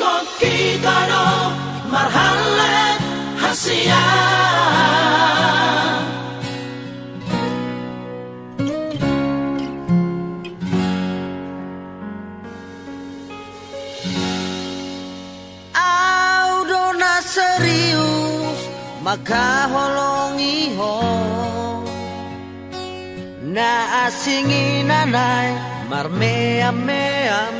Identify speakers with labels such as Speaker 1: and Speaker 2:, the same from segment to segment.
Speaker 1: koki kano marhalle hasia.
Speaker 2: Audona serius maka holongi ho Na asingi nanay marmeam meam do Boy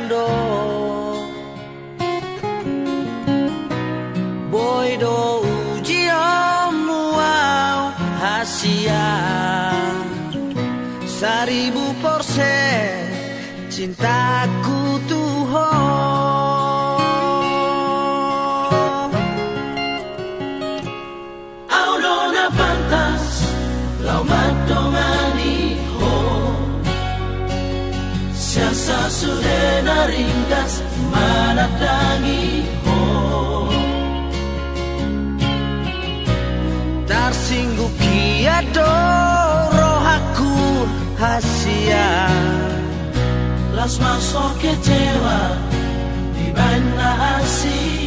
Speaker 2: hasia Seribu persen cintaku tuh
Speaker 1: Audona pantas lau madongani ho. Siasa sudah naringkas manadangi ho
Speaker 2: Tarsinggup kiado rohaku hasia.
Speaker 1: Las masuk kecewa di mana asia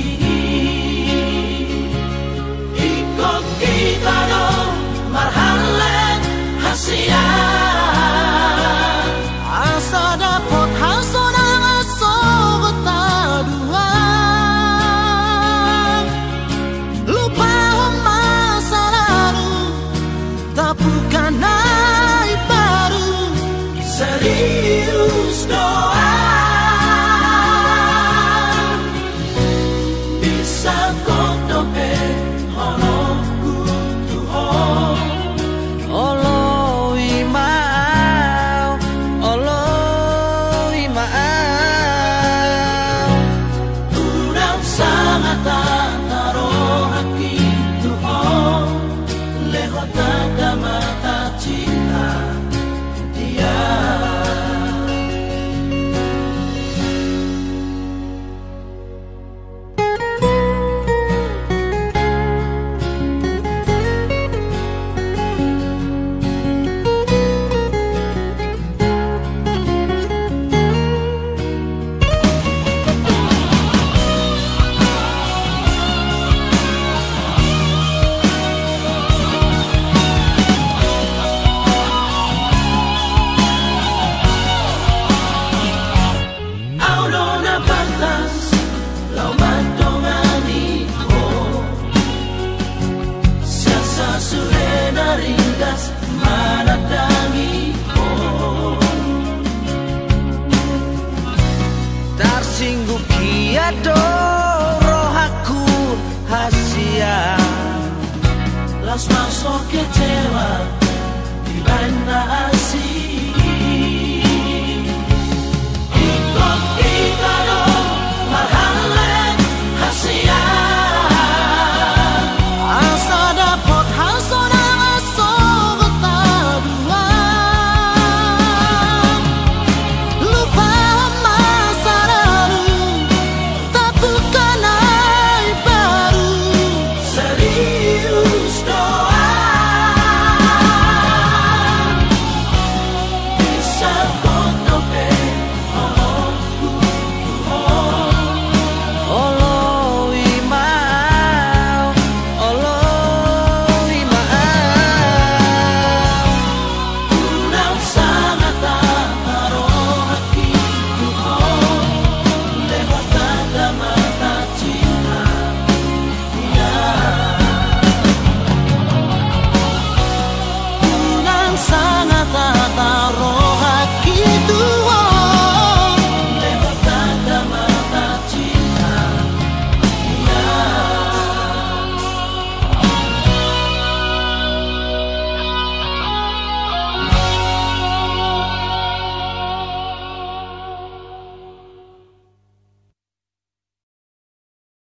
Speaker 1: sun. las más lo que lleva y la